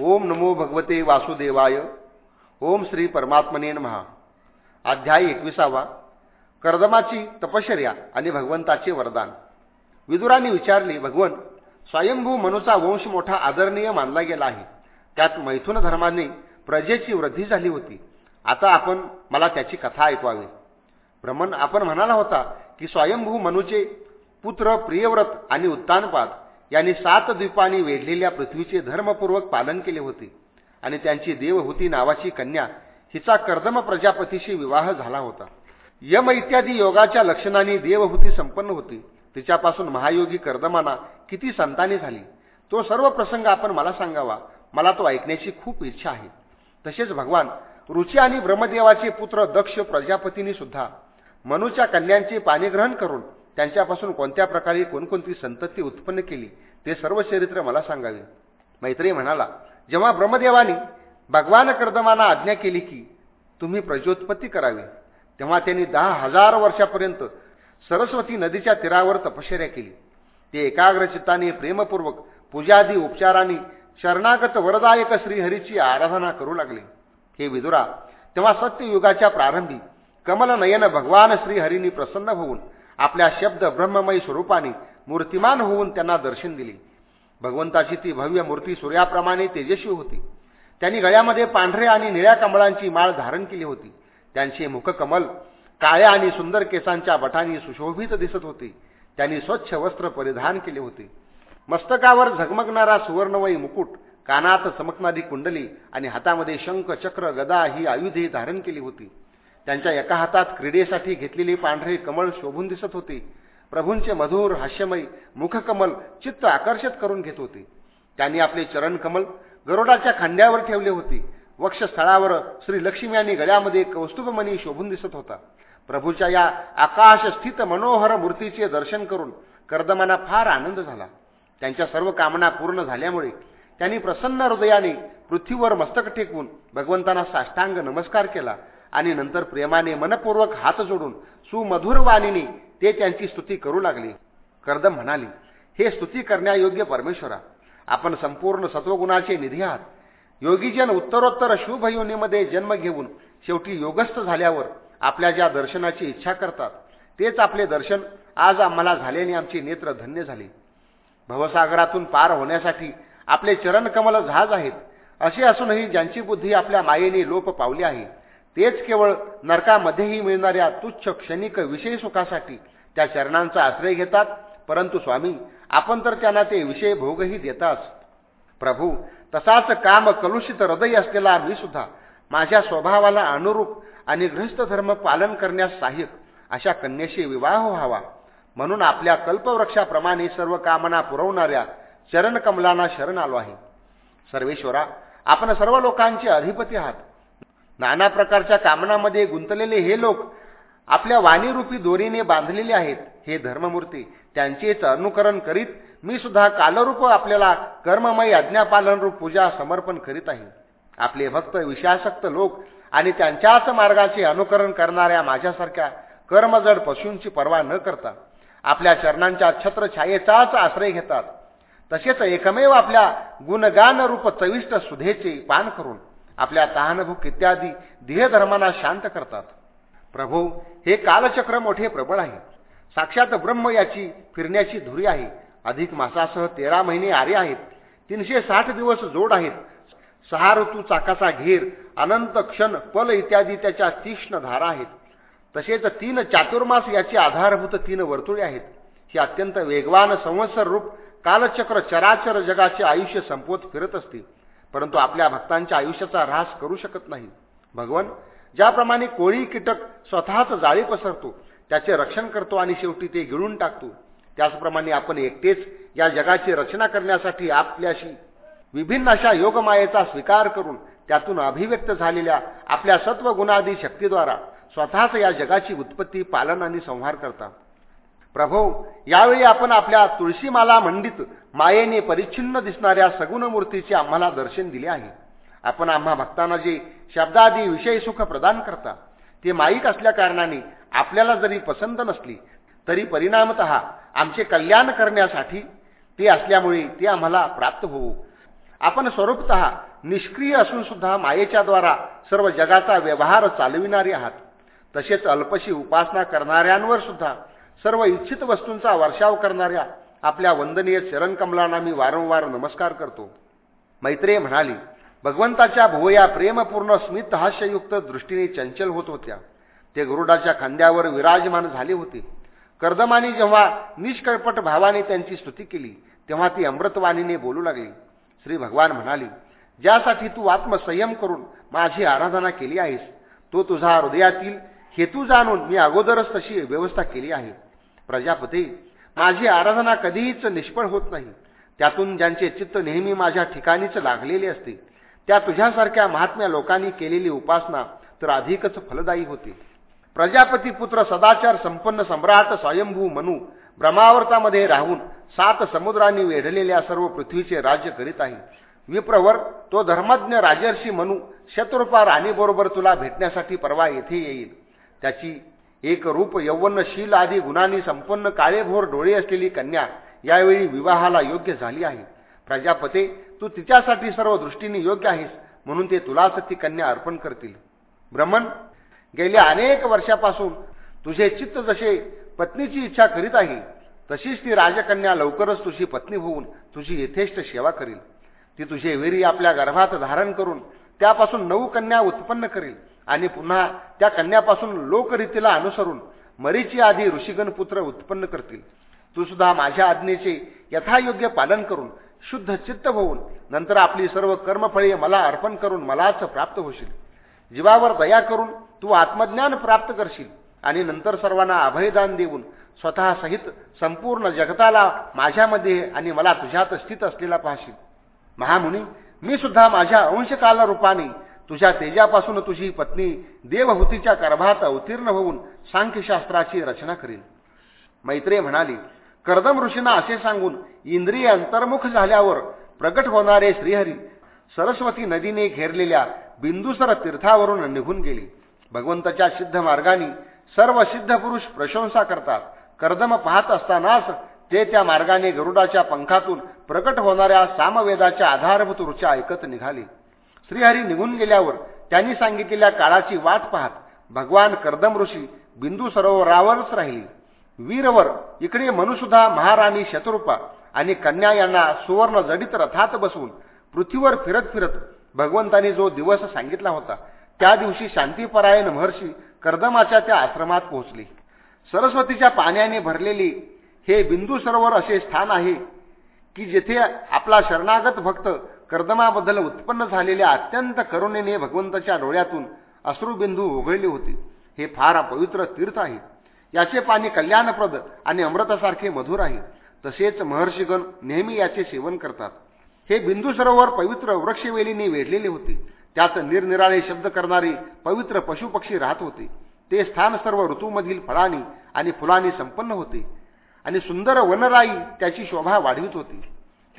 ओम नमो भगवते वासुदेवाय. ओम श्री परमात्मने महा अध्याय एकविसावा. कर्दमाची तपश्चर्या आणि भगवंताचे वरदान. विदुराने विचारले भगवन स्वयंभू मनुचा वंश मोठा आदरणीय मानला गेला आहे. त्यात मैथुन धर्माने प्रजेची वृद्धी झाली होती. आता आपण मला त्याची कथा ऐकवावी. ब्रह्मन आपण म्हणाला होता की स्वयंभू मनुचे पुत्र प्रियव्रत आणि उत्तानपाद यांनी सात द्वीपांनी वेढलेल्या पृथ्वीचे धर्मपूर्वक पालन केले होते. आणि त्यांची देवहूती नावाची कन्या हिचा कर्दम प्रजापतीशी विवाह झाला होता. यम इत्यादी योगाच्या लक्षणांनी देवहूती संपन्न होती. तिच्यापासून महायोगी कर्दमाना किती संताने झाली? तो सर्व प्रसंग आपण मला सांगावा. मला तो ऐकण्याची खूप इच्छा आहे. तसेच भगवान रुची आणि ब्रह्मदेवाचे पुत्र दक्ष प्रजापतींनी सुद्धा मनूच्या कन्यांचे पाणीग्रहण करून त्यांच्यापासून कोणत्या प्रकारे कोणकोणती संतती उत्पन्न केली ते सर्व चरित्र मला सांगावे. मैत्री म्हणाला जेव्हा ब्रह्मदेवानी भगवान कर्दमाना आज्ञा केली की तुम्ही प्रजोत्पत्ती करावी तेव्हा त्यांनी दहा हजार वर्षापर्यंत सरस्वती नदीच्या तीरावर तपश्चर्या केली. ते एकाग्रचित्ताने प्रेमपूर्वक पूजादी उपचाराने शरणागत वरदायक श्रीहरीची आराधना करू लागले. हे विदुरा तेव्हा सत्ययुगाच्या प्रारंभी कमलनयन भगवान श्रीहरींनी प्रसन्न होऊन आपल्या शब्द ब्रह्ममयी स्वरूपाने मूर्तिमान होऊन त्यांना दर्शन दिले. भगवंताची ती भव्य मूर्ती सूर्याप्रमाणे तेजस्वी होती. त्यांनी गळ्यामध्ये पांढरे आणि निळ्या कमळांची माळ धारण केली होती. त्यांचे मुखकमल काळ्या आणि सुंदर केसांच्या बटांनी सुशोभित दिसत होते. त्यांनी स्वच्छ वस्त्र परिधान केले होते. मस्तकावर झगमगणारा सुवर्णमयी मुकुट कानात चमकणारी कुंडली आणि हातामध्ये शंख चक्र गदा ही आयुधे धारण केली होती. त्यांच्या एका हातात क्रीडेसाठी घेतलेली पांढरे कमळ शोभून दिसत होते. प्रभूंचे मधुर हास्यमय मुखकमल चित्त आकर्षित करून घेत होते. त्यांनी आपले चरणकमल गरोडाच्या खांद्यावर ठेवले होते. वक्षस्थळावर श्री लक्ष्मी आणि गळ्यामध्ये कौस्तुभमणी शोभून दिसत होता. प्रभूच्या या आकाशस्थित मनोहर मूर्तीचे दर्शन करून कर्दमाना फार आनंद झाला. त्यांच्या सर्व कामना पूर्ण झाल्यामुळे त्यांनी प्रसन्न हृदयाने पृथ्वीवर मस्तक टेकवून भगवंतांना साष्टांग नमस्कार केला. आणि नंतर प्रेमाने मनपूर्वक हात जोडून सुमधुर वाणीने ते त्यांची स्तुती करू लागले. कर्दम म्हणाली हे स्तुती करण्यायोग्य परमेश्वरा आपण संपूर्ण सत्वगुणाचे निधी आहात. योगीजन उत्तरोत्तर शुभ योनीमध्ये जन्म घेऊन शेवटी योगस्थ झाल्यावर आपल्या ज्या दर्शनाची इच्छा करतात तेच आपले दर्शन आज आम्हाला झाल्याने आमचे नेत्र धन्य झाले. भवसागरातून पार होण्यासाठी आपले चरणकमल जहाज आहेत असे असूनही ज्यांची बुद्धी आपल्या मायेने लोप पावली आहे तेच केवळ नरकामध्येही मिळणाऱ्या तुच्छ क्षणिक विषय सुखासाठी त्या चरणांचा आश्रय घेतात. परंतु स्वामी आपण तर त्यांना ते विषय भोगही देताच. प्रभू तसाच काम कलुषित हृदय असलेला मी सुद्धा माझ्या स्वभावाला अनुरूप आणि गृहस्थ धर्म पालन करण्यास सहाय्यक अशा कन्येशी विवाह व्हावा. म्हणून आपल्या कल्पवृक्षाप्रमाणे सर्व कामना पुरवणाऱ्या चरणकमलांना शरण आलो आहे. सर्वेश्वरा आपण सर्व लोकांचे अधिपती आहात. नाना प्रकारच्या कामनामध्ये गुंतलेले हे लोक आपल्या वाणीरूपी दोरीने बांधलेले आहेत. हे धर्ममूर्ती त्यांचेच अनुकरण करीत मी सुद्धा कालरूप आपल्याला कर्ममयी आज्ञापालनरूप पूजा समर्पण करीत आहे. आपले भक्त विषयासक्त लोक आणि त्यांच्याच मार्गाचे अनुकरण करणाऱ्या माझ्यासारख्या कर्मजड पशूंची पर्वा न करता आपल्या चरणांच्या छत्रछायेचाच आश्रय घेतात. तसेच एकमेव आपल्या गुणगान रूप चविष्ट सुधेचे पान करून आपल्या तहानभूक इत्यादी ध्येयधर्मांना शांत करतात. प्रभू हे कालचक्र मोठे प्रबळ आहे. साक्षात ब्रह्म याची फिरण्याची धुरी आहे. अधिक मासासह तेरा महिने आरे आहेत. तीनशे साठ दिवस जोड आहेत. सहा ऋतू चाकाचा घेर अनंत क्षण पल इत्यादी त्याच्या तीक्ष्ण धारा आहेत. तसेच तीन चातुर्मास याची आधारभूत तीन वर्तुळे आहेत. ही अत्यंत वेगवान संवत्सर रूप कालचक्र चराचर जगाचे आयुष्य संपवत फिरत असते. परंतु आपल्या भक्तांच्या आयुष्याचा ऱ्हास करू शकत नाही. भगवान ज्याप्रमाणे कोळी कीटक स्वतःच जाळी पसरतो त्याचे रक्षण करतो आणि शेवटी ते गिळून टाकतो त्याचप्रमाणे आपण एकटेच या जगाची रचना करण्यासाठी आपल्याशी विभिन्न अशा योगमायेचा स्वीकार करून त्यातून अभिव्यक्त झालेल्या आपल्या सत्वगुणादी शक्तीद्वारा स्वतःच या जगाची उत्पत्ती पालन आणि संहार करता. प्रभो यावेळी आपण आपल्या तुळशीमाला मंडित मायेने परिच्छिन्न दिसणाऱ्या सगुण मूर्तीचे आम्हाला दर्शन दिले आहे. आपण आम्हा भक्तांना जे शब्दादी विषय सुख प्रदान करता ते माईक असल्या कारणाने आपल्याला जरी पसंत नसली तरी परिणामत आमचे कल्याण करण्यासाठी ते असल्यामुळे ते आम्हाला प्राप्त होऊ आपण स्वरूपत निष्क्रिय असून सुद्धा मायेच्या द्वारा सर्व जगाचा व्यवहार चालविणारे आहात. तसेच अल्पशी उपासना करणाऱ्यांवर सुद्धा सर्व इच्छित वस्तूंचा वर्षाव करणाऱ्या आपल्या वंदनीय चरणकमलांना मी वारंवार नमस्कार करतो. मैत्रेय म्हणाली भगवंताच्या भुवया प्रेमपूर्ण स्मित हास्ययुक्त दृष्टीने चंचल होत होत्या. ते गरुडाच्या खांद्यावर विराजमान झाले होते. कर्दमानी जेव्हा निष्कळपट भावाने त्यांची स्तुती केली तेव्हा ती अमृतवाणीने बोलू लागली. श्री भगवान म्हणाली ज्यासाठी तू आत्मसंयम करून माझी आराधना केली आहेस तो तुझा हृदयातील हेतू जाणून मी अगोदरच तशी व्यवस्था केली आहे. प्रजापती माझी आराधना कधीच निष्फळ होत नाही. त्यातून ज्यांचे चित्त नेहमी माझ्या ठिकाणीच लागलेले असते त्या तुझ्यासारख्या महात्म्या लोकांनी केलेली उपासना तर अधिकच फलदायी होते. प्रजापती पुत्र सदाचार संपन्न सम्राट स्वयंभू मनू ब्रह्मावर्तामध्ये राहून सात समुद्रांनी वेढलेल्या सर्व पृथ्वीचे राज्य करीत आहे. विप्रवर तो धर्मज्ञ राजर्षी मनू शत्रुपा राणीबरोबर तुला भेटण्यासाठी परवा येथे येईल. त्याची एक रूप यौवनशील आदी गुणांनी संपन्न काळेभोर डोळे असलेली कन्या यावेळी विवाहाला योग्य झाली आहे. प्रजापते तू तिच्यासाठी सर्व दृष्टीने योग्य आहेस म्हणून ते तुलाच ती कन्या अर्पण करतील. ब्रह्मन गेल्या अनेक वर्षापासून तुझे चित्त जसे पत्नीची इच्छा करीत आहे तशीच ती राजकन्या लवकरच तुझी पत्नी होऊन तुझी यथेष्ट सेवा करील. ती तुझे वीरी आपल्या गर्भात धारण करून त्यापासून नऊ कन्या उत्पन्न करेल. आणि पुन्हा त्या कन्यापासून लोकरीतीला अनुसरून मरीची आधी ऋषिगण पुत्र उत्पन्न करतील. तू सुद्धा माझ्या आज्ञेचे यथायोग्य पालन करून शुद्ध चित्त होऊन नंतर आपली सर्व कर्मफळे मला अर्पण करून मलाच प्राप्त होशील. जीवावर दया करून तू आत्मज्ञान प्राप्त करशील आणि नंतर सर्वांना अभयदान देऊन स्वतःसहित संपूर्ण जगताला माझ्यामध्ये आणि मला तुझ्यात स्थित असलेला पाहशील. महामुनी मी सुद्धा माझ्या अंशकाल रूपाने तुझ्या तेजापासून तुझी पत्नी देवहूतीच्या गर्भात अवतीर्ण होऊन सांख्यशास्त्राची रचना करील. मैत्रे म्हणाली कर्दम ऋषींना असे सांगून इंद्रिय अंतर्मुख झाल्यावर प्रकट होणारे श्रीहरी सरस्वती नदीने घेरलेल्या बिंदुसर तीर्थावरून निघून गेले. भगवंताच्या सिद्ध मार्गाने सर्व सिद्ध पुरुष प्रशंसा करतात. कर्दम पाहत असतानाच ते त्या मार्गाने गरुडाच्या पंखातून प्रकट होणाऱ्या सामवेदाच्या आधारभूत ऋचा ऐकत निघाले. श्रीहरी निघून गेल्यावर त्यांनी सांगितलेल्या काळाची वाट पाहत भगवान कर्दम ऋषी बिंदू सरोवरावरच राहिली. वीरवर इकडे मनुसुद्धा महाराणी शत्रुपा आणि कन्या यांना सुवर्ण जडित रथात बसवून पृथ्वीवर फिरत फिरत भगवंतांनी जो दिवस सांगितला होता त्या दिवशी शांतीपरायण महर्षी कर्दमाच्या त्या आश्रमात पोहोचले. सरस्वतीच्या पाण्याने भरलेली हे बिंदू सरोवर असे स्थान आहे की जेथे आपला शरणागत भक्त कर्दमाबद्दल उत्पन्न झालेल्या अत्यंत करुणेने भगवंताच्या डोळ्यातून अश्रुबिंदू उघळले होते. हे फार पवित्र तीर्थ आहे. याचे पाणी कल्याणप्रद आणि अमृतासारखे मधुर आहे. तसेच महर्षीगण नेहमी याचे सेवन करतात. हे बिंदू सरोवर पवित्र वृक्षवेलीने वेढलेले होते. त्यात निरनिराळे शब्द करणारे पवित्र पशुपक्षी राहत होते. ते स्थान सर्व ऋतूमधील फळांनी आणि फुलांनी संपन्न होते. आणि सुंदर वनराई त्याची शोभा वाढवित होती.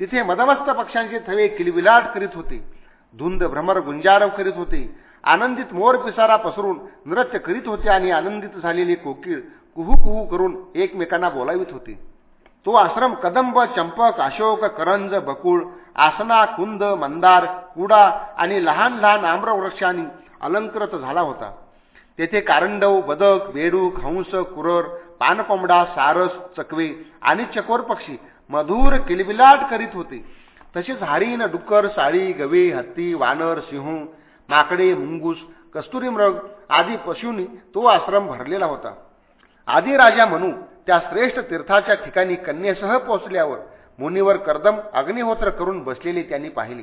तिथे मदमस्त पक्ष्यांचे थवे किलविलाट करीत होते. धुंद भ्रमर गुंजारव करीत होते. आनंदित मोर पिसारा पसरून नृत्य करीत होते आणि आनंदित झालेले कोकिळ कुहू कुहू करून एकमेकांना बोलावित होते. तो आश्रम कदंब चंपक अशोक करंज बकुळ आसना कुंद मंदार कुडा आणि लहान लहान आम्रवृक्षांनी अलंकृत झाला होता. तेथे कारंडव बदक बेडूक हंस कुरर पानकोंबडा सारस चकवे आणि चकोर पक्षी मधुर किलबिलाट करीत होते. तसेच हरिण डुक्कर साळी गवे हत्ती वानर सिंह माकडे मुंगूस कस्तुरी मृग आदी पशूंनी तो आश्रम भरलेला होता. आदी राजा म्हणू त्या श्रेष्ठ तीर्थाच्या ठिकाणी कन्येसह पोचल्यावर मुनीवर कर्दम अग्निहोत्र करून बसलेले त्यांनी पाहिले.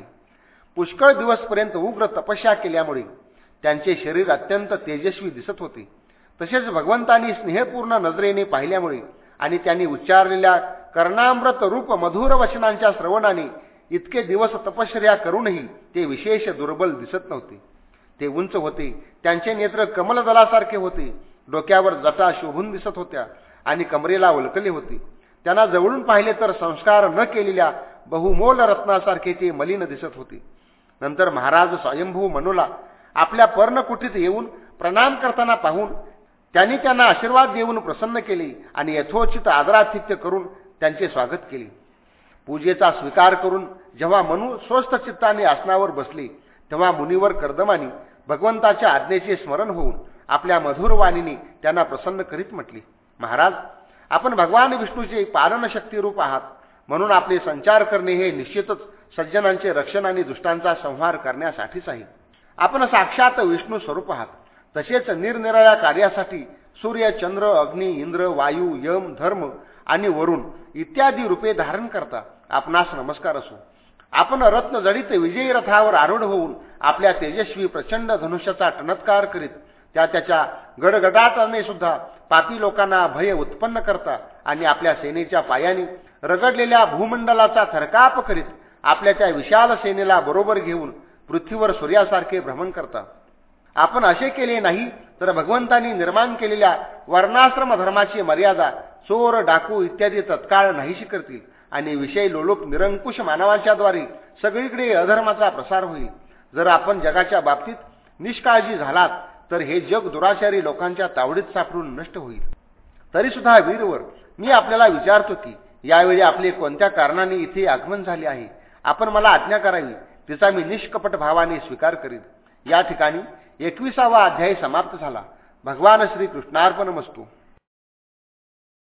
पुष्कळ दिवसपर्यंत उग्र तपस्या केल्यामुळे त्यांचे शरीर अत्यंत तेजस्वी दिसत होते. तसेच भगवंतांनी स्नेहपूर्ण नजरेने पाहिल्यामुळे आणि त्यांनी उच्चारलेल्या कर्णामृत रूप मधुर वचनांच्या श्रवणाने इतके दिवस तपश्चर्या करूनही ते विशेष दुर्बल दिसत नव्हते. ते उंच होते त्यांचे नेत्र कमलदलासारखे होते डोक्यावर जटा शोभून दिसत होत्या आणि कमरेला उलकले होते. त्यांना जवळून पाहिले तर संस्कार न केलेल्या बहुमोल रत्नासारखे ते मलिन दिसत होते. नंतर महाराज स्वयंभू मनूला आपल्या पर्णकुटीत येऊन प्रणाम करताना पाहून त्यांनी त्यांना आशीर्वाद देऊन प्रसन्न केले आणि यथोचित आदरातिथ्य करून त्यांचे स्वागत केले. पूजेचा स्वीकार करून जेव्हा मनु स्वस्थ चित्ताने आसनावर बसले तेव्हा मुनीवर कर्दमानी भगवंताच्या आज्ञेचे स्मरण होऊन आपल्या मधुर वाणीने त्यांना प्रसन्न करीत म्हटले महाराज आपण भगवान विष्णूचे पालनशक्तीरूप आहात. म्हणून आपले संचार करणे हे निश्चितच सज्जनांचे रक्षण आणि दुष्टांचा संहार करण्यासाठीच आहे. आपण साक्षात विष्णू स्वरूप आहात. तसेच निरनिराळ्या कार्यासाठी सूर्य चंद्र अग्नी इंद्र वायू यम धर्म आणि वरुण इत्यादी रूपे धारण करता. आपणास नमस्कार असो. आपण रत्न जडित विजयी रथावर आरूढ होऊन आपल्या तेजस्वी प्रचंड धनुष्याचा टणत्कार करीत त्या त्याच्या गडगडाटाने सुद्धा पापी लोकांना भय उत्पन्न करता आणि आपल्या सेनेच्या पायाने रगडलेल्या भूमंडलाचा थरकाप करीत आपल्या त्या विशाल सेनेला बरोबर घेऊन पृथ्वीवर सूर्यासारखे भ्रमण करता. आपण असे केले नाही तर भगवंतांनी निर्माण केलेल्या वर्णाश्रम धर्माची मर्यादा चोर डाकू इत्यादी तत्काळ नाहीशी करतील आणि विषय लोलोप निरंकुश मानवांच्याद्वारे सगळीकडे अधर्माचा प्रसार होईल. जर आपण जगाच्या बाबतीत निष्काळजी झालात तर हे जग दुराचारी लोकांच्या तावडीत सापडून नष्ट होईल. तरी सुद्धा वीरवर मी आपल्याला विचारतो की यावेळी आपले कोणत्या कारणाने इथे आगमन झाले आहे? आपण मला आज्ञा करावी तिचा मी निष्कपट भावाने स्वीकार करीन. या ठिकाणी एकविसावा अध्याय समाप्त झाला. भगवान श्रीकृष्णार्पण मस्तू